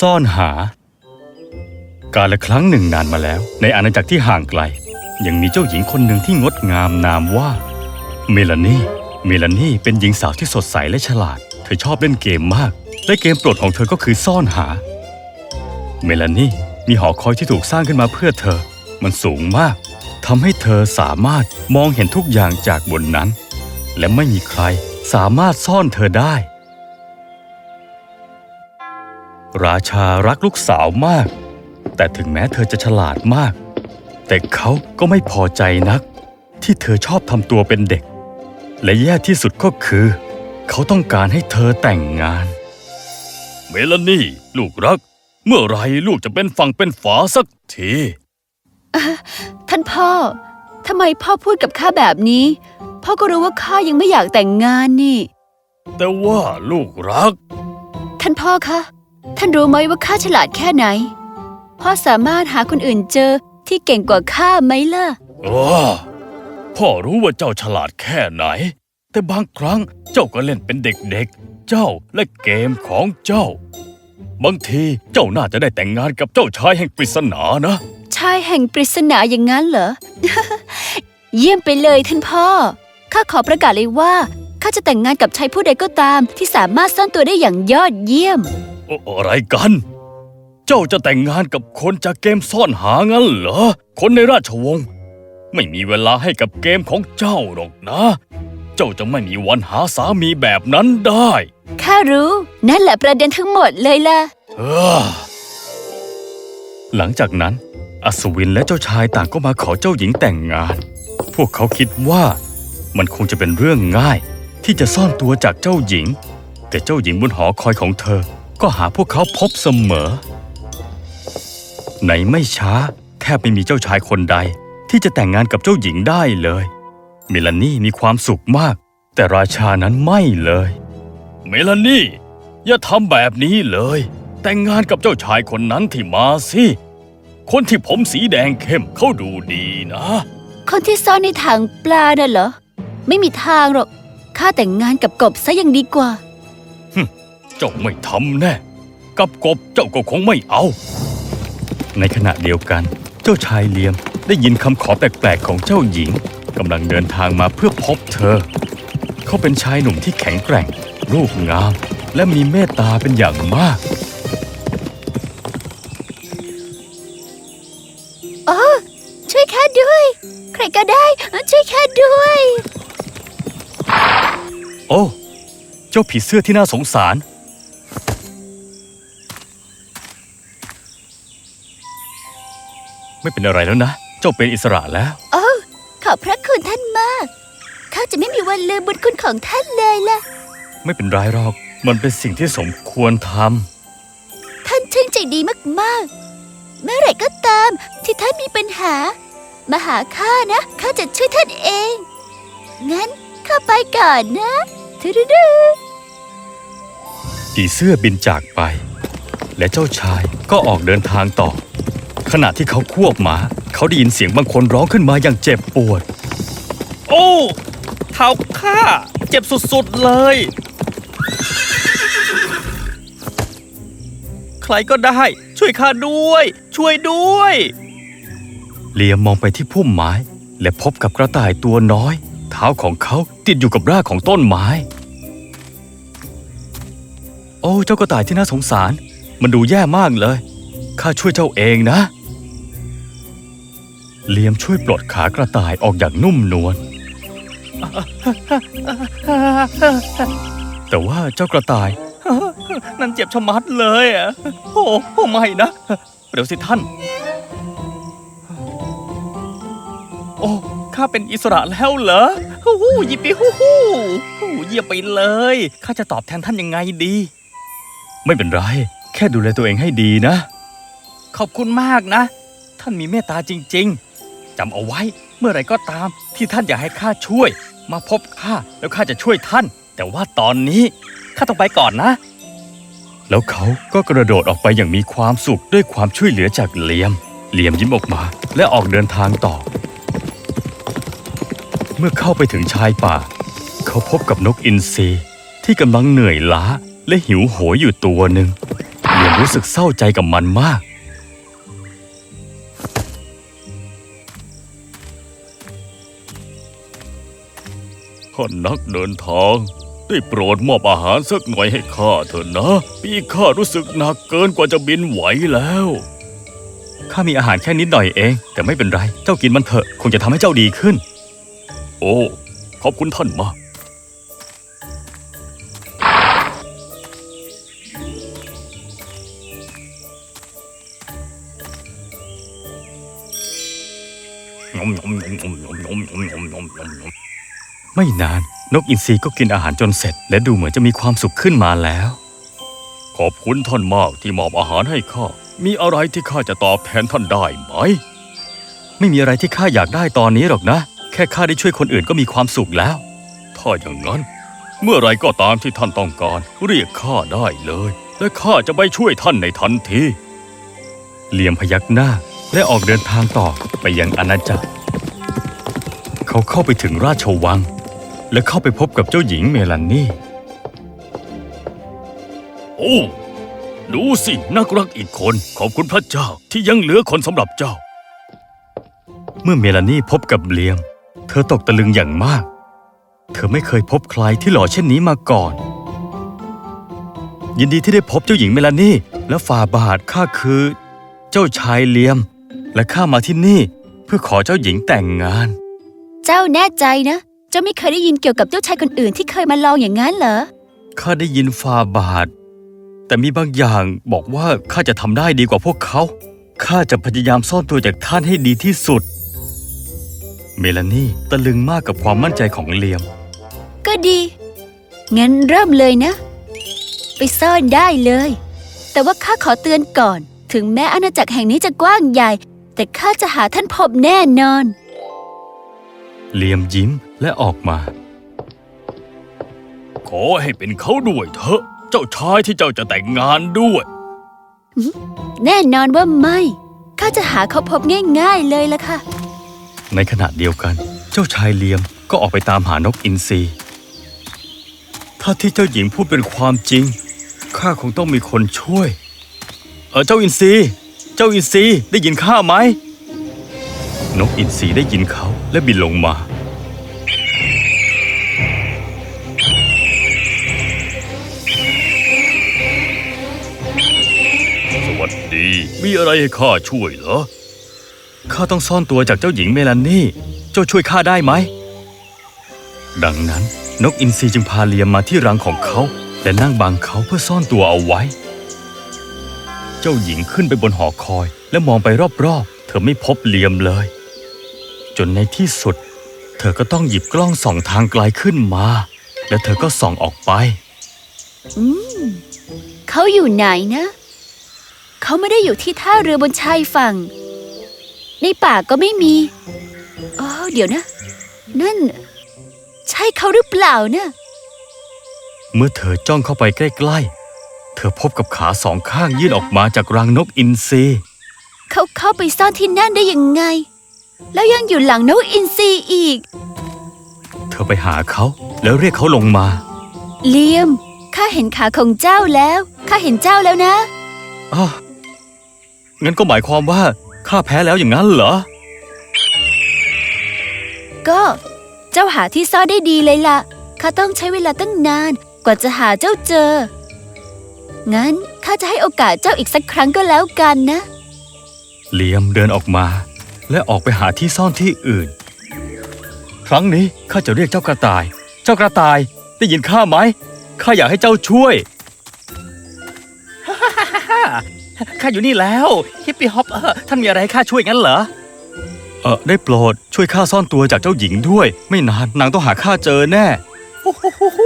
ซ่อนหา การละครั้งหนึ่งนานมาแล้ว ในอาณาจักรที่ห่างไกล ยังมีเจ้าหญิงคนหนึ่งที่งดงามนามว่า เมลานีเมลานีเป็นหญิงสาวที่สดใสและฉลาด เธอชอบเล่นเกมมาก และเกมโปรดของเธอก็คือซ่อนหา เมลานีมีหอคอยที่ถูกสร้างขึ้นมาเพื่อเธอ มันสูงมากทำให้เธอสามารถมองเห็นทุกอย่างจากบนนั้น และไม่มีใครสามารถซ่อนเธอได้ ราชารักลูกสาวมาก แต่ถึงแม้เธอจะฉลาดมาก แต่เขาก็ไม่พอใจนัก ที่เธอชอบทำตัวเป็นเด็ก และแย่ที่สุดก็คือ เขาต้องการให้เธอแต่งงาน เมลานี่ ลูกรัก เมื่อไรลูกจะเป็นฝั่งเป็นฝาสักทีท่านพ่อทำไมพ่อพูดกับข้าแบบนี้ พ่อก็รู้ว่าข้ายังไม่อยากแต่งงานนี่ แต่ว่าลูกรัก ท่านพ่อคะ ท่านรู้ไหมว่าข้าฉลาดแค่ไหน พ่อสามารถหาคนอื่นเจอที่เก่งกว่าข้าไหมล่ะโอ้พ่อรู้ว่าเจ้าฉลาดแค่ไหน แต่บางครั้งเจ้าก็เล่นเป็นเด็กๆ เจ้าและเกมของเจ้า บางทีเจ้าน่าจะได้แต่งงานกับเจ้าชายแห่งปริศนานะ ชายแห่งปริศนาอย่างนั้นเหรอ เยี่ยมไปเลยท่านพ่อ ข้าขอประกาศเลยว่าข้าจะแต่งงานกับชายผู้ใดก็ตามที่สามารถซ่อนตัวได้อย่างยอดเยี่ยมโออะไรกัน เจ้าจะแต่งงานกับคนจากเกมซ่อนหางั้นเหรอ คนในราชวงศ์ไม่มีเวลาให้กับเกมของเจ้าหรอกนะ เจ้าจะไม่มีวันหาสามีแบบนั้นได้ ข้ารู้ นั่นแหละประเด็นทั้งหมดเลยล่ะเอ้อหลังจากนั้น อัศวินและเจ้าชายต่างก็มาขอเจ้าหญิงแต่งงาน พวกเขาคิดว่ามันคงจะเป็นเรื่องง่ายที่จะซ่อนตัวจากเจ้าหญิง แต่เจ้าหญิงบนหอคอยของเธอ ก็หาพวกเขาพบเสมอในไม่ช้า แทบไม่มีเจ้าชายคนใด ที่จะแต่งงานกับเจ้าหญิงได้เลย เมลานี่มีความสุขมาก แต่ราชานั้นไม่เลย เมลานี่ อย่าทำแบบนี้เลย แต่งงานกับเจ้าชายคนนั้นที่มาสิคนที่ผมสีแดงเข้มเขาดูดีนะ คนที่ซ่อนในถังปลาน่ะเหรอ ไม่มีทางหรอก ข้าแต่งงานกับกบซะยังดีกว่า เจ้าไม่ทำแน่ กับกบเจ้าก็คงไม่เอา ในขณะเดียวกัน เจ้าชายเลียมได้ยินคำขอแปลกๆของเจ้าหญิงกำลังเดินทางมาเพื่อพบเธอ เขาเป็นชายหนุ่มที่แข็งแกร่ง รูปงาม และมีเมตตาเป็นอย่างมากช่วยข้าด้วย ใครก็ได้ช่วยข้าด้วย โอ้ เจ้าผีเสื้อที่น่าสงสาร ไม่เป็นอะไรแล้วนะ เจ้าเป็นอิสระแล้วโอ้ขอบพระคุณท่านมาก ข้าจะไม่มีวันลืมบุญคุณของท่านเลยล่ะ ไม่เป็นไรหรอก มันเป็นสิ่งที่สมควรทท่านช่างใจดีมากๆ เมื่อไหร่ก็ตามที่ท่านมีปัญหา มาหาข้านะ ข้าจะช่วยท่านเอง งั้นข้าไปก่อนนะทุดดูำผีเสื้อบินจากไป และเจ้าชายก็ออกเดินทางต่อ ขณะที่เขาควบหมา เขาได้ยินเสียงบางคนร้องขึ้นมาอย่างเจ็บปวด โอ้เท้าข้าเจ็บสุดๆเลย ใครก็ได้ ช่วยข้าด้วย ช่วยด้วย เลียมมองไปที่พุ่มไม้ และพบกับกระต่ายตัวน้อย เท้าของเขาติดอยู่กับรากของต้นไม้ โอ้เจ้ากระต่ายที่น่าสงสาร มันดูแย่มากเลยข้าช่วยเจ้าเองนะ เลียมช่วยปลดขากระต่ายออกอย่างนุ่มนวล แต่ว่าเจ้ากระต่าย นั่นเจ็บชะมัดเลยอะ โอ้โอ้ไม่นะ เดี๋ยวสิท่าน โอ้ข้าเป็นอิสระแล้วเหรอฮู้ฮู้ยิปปี้ฮู้ฮู้ฮู้เยี่ยมไปเลย ข้าจะตอบแทนท่านยังไงดี ไม่เป็นไร แค่ดูแลตัวเองให้ดีนะ ขอบคุณมากนะ ท่านมีเมตตาจริง ๆ จำเอาไว้ เมื่อไรก็ตามที่ท่านอยากให้ข้าช่วย มาพบข้าแล้วข้าจะช่วยท่าน แต่ว่าตอนนี้ข้าต้องไปก่อนนะ แล้วเขาก็กระโดดออกไปอย่างมีความสุขด้วยความช่วยเหลือจากเลียม เลียมยิ้มออกมา และออกเดินทางต่อ เมื่อเข้าไปถึงชายป่า เขาพบกับนกอินทรีที่กำลังเหนื่อยล้าและหิวโหยอยู่ตัวหนึ่งเลียมรู้สึกเศร้าใจกับมันมาก ท่านนักเดินทางได้โปรดมอบอาหารสักหน่อยให้ข้าเถอะนะ ปีข้ารู้สึกหนักเกินกว่าจะบินไหวแล้ว ข้ามีอาหารแค่นิดหน่อยเอง แต่ไม่เป็นไร เจ้ากินมันเถอะ คงจะทำให้เจ้าดีขึ้น โอ้ ขอบคุณท่านมาก ไม่นานนกอินทรีก็กินอาหารจนเสร็จ และดูเหมือนจะมีความสุขขึ้นมาแล้ว ขอบคุณท่านมากที่มอบอาหารให้ข้า มีอะไรที่ข้าจะตอบแทนท่านได้ไหม ไม่มีอะไรที่ข้าอยากได้ตอนนี้หรอกนะ แค่ข้าได้ช่วยคนอื่นก็มีความสุขแล้ว ถ้าอย่างนั้น เมื่อไรก็ตามที่ท่านต้องการ เรียกข้าได้เลย และข้าจะไปช่วยท่านในทันทีเหลี่ยมพยักหน้าและออกเดินทางต่อไปยังอาณาจักร เขาเข้าไปถึงราชวัง และเข้าไปพบกับเจ้าหญิงเมลานี่ โอ้ดูสินักรักอีกคนขอบคุณพระเจ้าที่ยังเหลือคนสำหรับเจ้า เมื่อเมลานี่พบกับเลียม เธอตกตะลึงอย่างมาก เธอไม่เคยพบใครที่หล่อเช่นนี้มาก่อน ยินดีที่ได้พบเจ้าหญิงเมลานี่ และฝ่าบาทข้าคือ เจ้าชายเลียม และข้ามาที่นี่ เพื่อขอเจ้าหญิงแต่งงาน เจ้าแน่ใจนะ เจ้าไม่เคยได้ยินเกี่ยวกับเจ้าชายคนอื่นที่เคยมาลองอย่างนั้นเหรอ ข้าได้ยินฟาบาท แต่มีบางอย่างบอกว่าข้าจะทำได้ดีกว่าพวกเขา ข้าจะพยายามซ่อนตัวจากท่านให้ดีที่สุด เมลานี่ตะลึงมากกับความมั่นใจของเลียม ก็ดี งั้นเริ่มเลยนะ ไปซ่อนได้เลย แต่ว่าข้าขอเตือนก่อน ถึงแม้อาณาจักรแห่งนี้จะกว้างใหญ่ แต่ข้าจะหาท่านพบแน่นอน เลียมยิ้มและออกมา ขอให้เป็นเขาด้วยเถอะ เจ้าชายที่เจ้าจะแต่งงานด้วย แน่นอนว่าไม่ ข้าจะหาเขาพบง่ายๆเลยละค่ะ ในขณะเดียวกัน เจ้าชายเลียมก็ออกไปตามหานกอินทรีถ้าที่เจ้าหญิงพูดเป็นความจริง ข้าคงต้องมีคนช่วย เออเจ้าอินทรีเจ้าอินทรีได้ยินข้าไหม นกอินทรีได้ยินเขา และบินลงมา สวัสดี มีอะไรให้ข้าช่วยเหรอ ข้าต้องซ่อนตัวจากเจ้าหญิงเมลานี่ เจ้าช่วยข้าได้ไหม ดังนั้นนกอินทรีจึงพาเลียมมาที่รังของเขา และนั่งบังเขาเพื่อซ่อนตัวเอาไว้ เจ้าหญิงขึ้นไปบนหอคอย และมองไปรอบๆ เธอไม่พบเลียมเลย จนในที่สุด เธอก็ต้องหยิบกล้องส่องทางไกลขึ้นมา และเธอก็ส่องออกไป อืม เขาอยู่ไหนนะ เขาไม่ได้อยู่ที่ท่าเรือบนชายฝั่ง ในป่าก็ไม่มี อ๋อ เดี๋ยวนะ นั่น ใช่เขาหรือเปล่านะเมื่อเธอจ้องเข้าไปใกล้ ๆ เธอพบกับขาสองข้างยื่นออกมาจากรังนกอินทรีเขาเข้าไปซ่อนที่นั่นได้ยังไง แล้วยังอยู่หลังนกอินทรีอีก เธอไปหาเขาแล้วเรียกเขาลงมา เลียม ข้าเห็นขาของเจ้าแล้ว ข้าเห็นเจ้าแล้วนะอ้าวงั้นก็หมายความว่าข้าแพ้แล้วอย่างนั้นเหรอ ก็เจ้าหาที่ซ่อนได้ดีเลยล่ะ ข้าต้องใช้เวลาตั้งนานกว่าจะหาเจ้าเจอ งั้นข้าจะให้โอกาสเจ้าอีกสักครั้งก็แล้วกันนะ เลียมเดินออกมา และออกไปหาที่ซ่อนที่อื่น ครั้งนี้ข้าจะเรียกเจ้ากระต่าย เจ้ากระต่ายได้ยินข้าไหมข้าอยากให้เจ้าช่วยข้าอยู่นี่แล้วฮิปปี้ฮอปเออท่านมีอะไรให้ข้าช่วยงั้นเหรอเออได้โปรดช่วยข้าซ่อนตัวจากเจ้าหญิงด้วย ไม่นานนางต้องหาข้าเจอแน่โอ้โหโหโห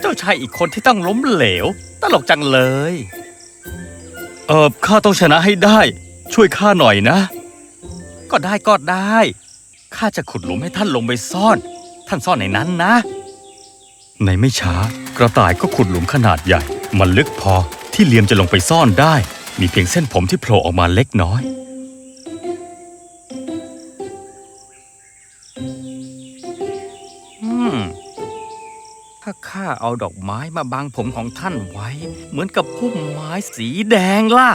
เจ้าชายอีกคนที่ต้องล้มเหลว ตลกจังเลย เออข้าต้องชนะให้ได้ ช่วยข้าหน่อยนะ ก็ได้ก็ได้ ข้าจะขุดหลุมให้ท่านลงไปซ่อน ท่านซ่อนในนั้นนะ ในไม่ช้ากระต่ายก็ขุดหลุมขนาดใหญ่ มันลึกพอที่เลียมจะลงไปซ่อนได้ มีเพียงเส้นผมที่โผล่ออกมาเล็กน้อย อืม ถ้าข้าาเอาดอกไม้มาบังผมของท่านไว้ เหมือนกับพุ่มไม้สีแดงล่ะ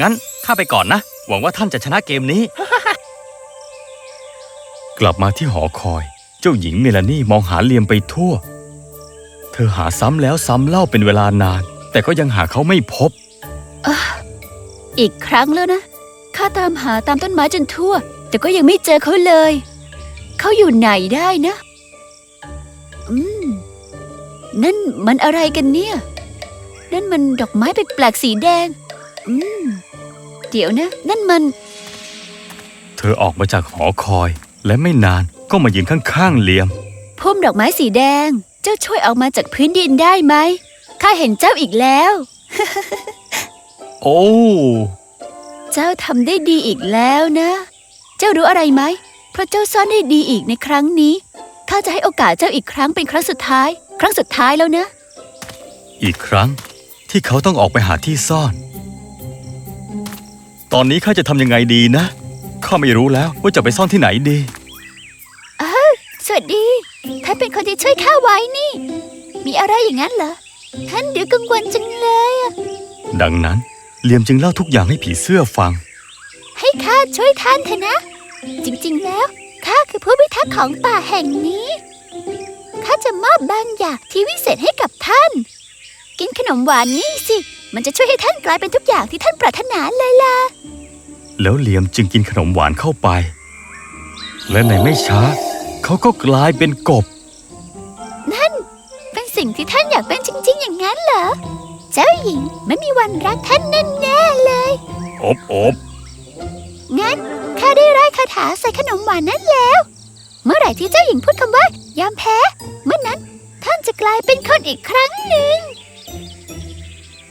งั้นข้าไปก่อนนะ หวังว่าท่านจะชนะเกมนี้ กลับมาที่หอคอย เจ้าหญิงเมลานี่มองหาเลียมไปทั่ว เธอหาซ้ำแล้วซ้ำเล่าเป็นเวลานาน แต่ก็ยังหาเขาไม่พบ อีกครั้งแล้วนะ ข้าตามหาตามต้นไม้จนทั่ว แต่ก็ยังไม่เจอเขาเลย เขาอยู่ไหนได้นะ อืม นั่นมันอะไรกันเนี่ย นั่นมันดอกไม้แปลกๆสีแดง อืม เดี๋ยวนะ นั่นมัน เธอออกมาจากหอคอย และไม่นานก็มายืนข้างๆเลียมพุ่มดอกไม้สีแดง เจ้าช่วยเอามาจากพื้นดินได้ไหมข้าเห็นเจ้าอีกแล้ว โอ้ เจ้าทำได้ดีอีกแล้วนะ เจ้ารู้อะไรไหม เพราะเจ้าซ่อนได้ดีอีกในครั้งนี้ ข้าจะให้โอกาสเจ้าอีกครั้งเป็นครั้งสุดท้าย ครั้งสุดท้ายแล้วนะ อีกครั้งที่เขาต้องออกไปหาที่ซ่อน ตอนนี้ข้าจะทำยังไงดีนะ ข้าไม่รู้แล้วว่าจะไปซ่อนที่ไหนดีสวัสดีท่านเป็นคนที่ช่วยข้าไว้นี่ มีอะไรอย่างนั้นเหรอ ท่านดูกังวลจังเลยอะดังนั้นเลียมจึงเล่าทุกอย่างให้ผีเสื้อฟัง ให้ข้าช่วยท่านเถอะนะ จริงๆแล้วข้าคือผู้พิทักษ์ของป่าแห่งนี้ ข้าจะมอบบางอย่างที่วิเศษให้กับท่าน กินขนมหวานนี่สิ มันจะช่วยให้ท่านกลายเป็นทุกอย่างที่ท่านปรารถนาเลยล่ะ แล้วเลียมจึงกินขนมหวานเข้าไป และในไม่ช้า เขาก็กลายเป็นกบ นั่นเป็นสิ่งที่ท่านอยากเป็นจริง ๆ อย่างนั้นเหรอ เจ้าหญิงไม่มีวันรักท่านแน่ๆเลย อบอบงั้นข้าได้ไร้คาถาใส่ขนมหวานนั้นแล้ว เมื่อไหร่ที่เจ้าหญิงพูดคำว่ายอมแพ้ เมื่อนั้นท่านจะกลายเป็นคนอีกครั้งหนึ่ง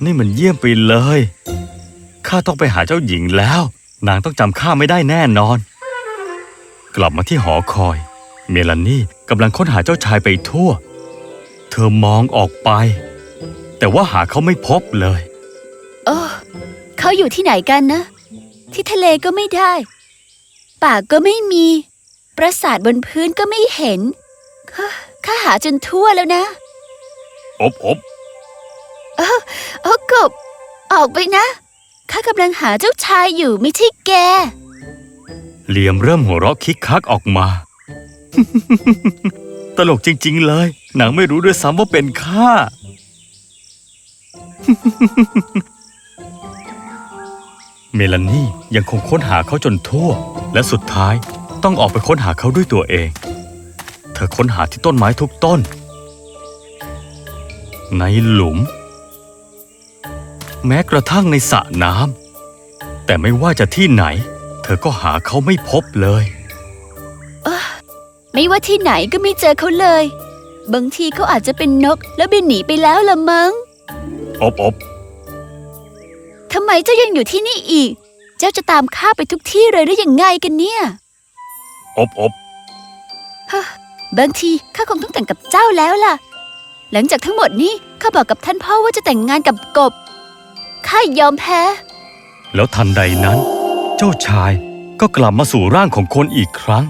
นี่มันเยี่ยมไปเลย ข้าต้องไปหาเจ้าหญิงแล้ว นางต้องจำข้าไม่ได้แน่นอน กลับมาที่หอคอย เมลานี่กำลังค้นหาเจ้าชายไปทั่ว เธอมองออกไป แต่ว่าหาเขาไม่พบเลยโอ้เขาอยู่ที่ไหนกันนะ ที่ทะเลก็ไม่ได้ ป่าก็ไม่มี ปราสาทบนพื้นก็ไม่เห็น ข้าข้าหาจนทั่วแล้วนะ อบอบโอ้กบ ออกไปนะ ข้ากำลังหาเจ้าชายอยู่ไม่ใช่แก เหลียมเริ่มหัวเราะคิกคักออกมา ตลกจริง ๆ เลย นางไม่รู้ด้วยซ้ำว่าเป็นข้า เมลานี่ยังคงค้นหาเขาจนทั่ว และสุดท้ายต้องออกไปค้นหาเขาด้วยตัวเอง เธอค้นหาที่ต้นไม้ทุกต้น ในหลุม แม้กระทั่งในสระน้ำแต่ไม่ว่าจะที่ไหน เธอก็หาเขาไม่พบเลยไม่ว่าที่ไหนก็ไม่เจอเขาเลย บางทีเขาอาจจะเป็นนกแล้วบินหนีไปแล้วละมั้ง อบอบทำไมเจ้ายังอยู่ที่นี่อีก เจ้าจะตามข้าไปทุกที่เลยหรือยังไงกันเนี่ย อบอบบางทีข้าคงต้องแต่งกับเจ้าแล้วล่ะ หลังจากทั้งหมดนี้ข้าบอกกับท่านพ่อว่าจะแต่งงานกับกบ ข้ายอมแพ้ แล้วทันใดนั้น เจ้าชายก็กลับมาสู่ร่างของคนอีกครั้ง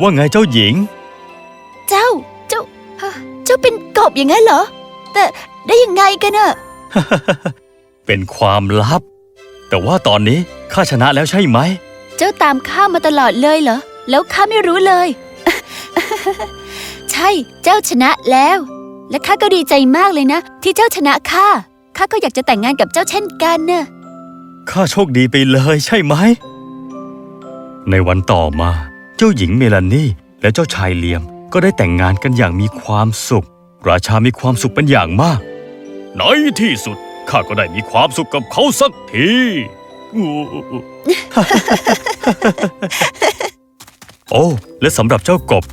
ว่าไงเจ้าหญิง เจ้า เจ้าฮะเจ้าเป็นกบอย่างนั้นเหรอ แต่ได้ยังไงกันอะเป็นความลับ แต่ว่าตอนนี้ข้าชนะแล้วใช่ไหม เจ้าตามข้ามาตลอดเลยเหรอ แล้วข้าไม่รู้เลย ใช่ เจ้าชนะแล้ว และข้าก็ดีใจมากเลยนะ ที่เจ้าชนะข้า ข้าก็อยากจะแต่งงานกับเจ้าเช่นกันน่ะข้าโชคดีไปเลยใช่ไหม ในวันต่อมา เจ้าหญิงเมลานี่และเจ้าชายเลียมก็ได้แต่งงานกันอย่างมีความสุข ราชามีความสุขเป็นอย่างมากในที่สุดข้าก็ได้มีความสุขกับเขาสักทีโอ้และสำหรับเจ้ากบ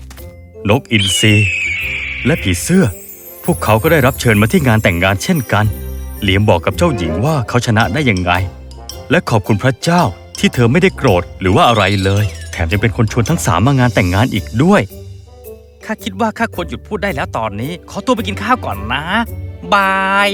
นกอินทรีและผีเสื้อ พวกเขาก็ได้รับเชิญมาที่งานแต่งงานเช่นกัน เหลียมบอกกับเจ้าหญิงว่าเขาชนะได้ยังไง และขอบคุณพระเจ้าที่เธอไม่ได้โกรธหรือว่าอะไรเลย แถมยังเป็นคนชวนทั้งสามมางานแต่งงานอีกด้วยข้าคิดว่าข้าควรหยุดพูดได้แล้วตอนนี้ ขอตัวไปกินข้าวก่อนนะ บาย